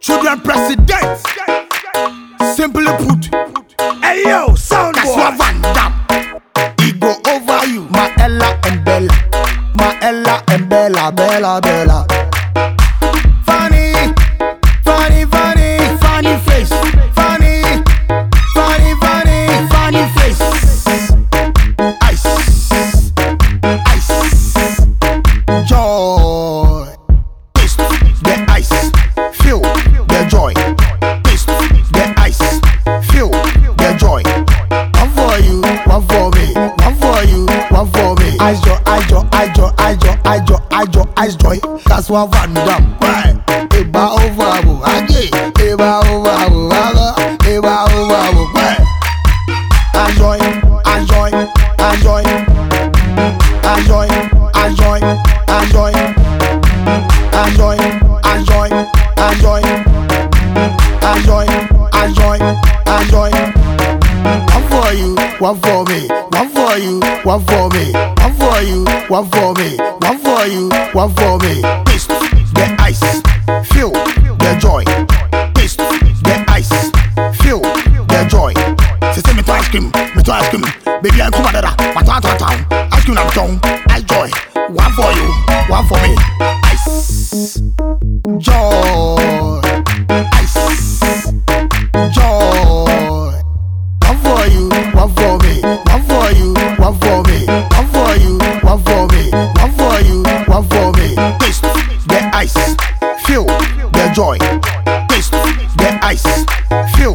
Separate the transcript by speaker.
Speaker 1: Children president. Simply put,
Speaker 2: Hey yo, sound
Speaker 1: that's
Speaker 2: boy.
Speaker 1: Van Damme. He go over you.
Speaker 3: My Ella and Bella. My Ella and Bella, Bella, Bella. Funny, funny, funny, funny face. Funny, funny, funny, funny face.
Speaker 1: Ice, ice. Ice joy, ice joy,
Speaker 3: ice joy, ice joy, ice joy, ice joy, ice joy. That's what Van.
Speaker 1: Why?
Speaker 3: Eba over abu, age. Eba over abu, aga. Eba over abu,
Speaker 1: Why?
Speaker 3: Enjoy, enjoy, enjoy, enjoy, enjoy, enjoy, enjoy, enjoy, enjoy, enjoy, enjoy, one for me, one for you, one for me, one for you, one for me, one for you, one for me.
Speaker 1: Taste the ice, feel the joy. Taste the ice, feel the joy. Say say me to ice cream, me to ice cream. Baby I come adada, my town town town. Ice cream I'm town, ice joy. One for you, one for me. Ice, joy, joy. Taste the ice, feel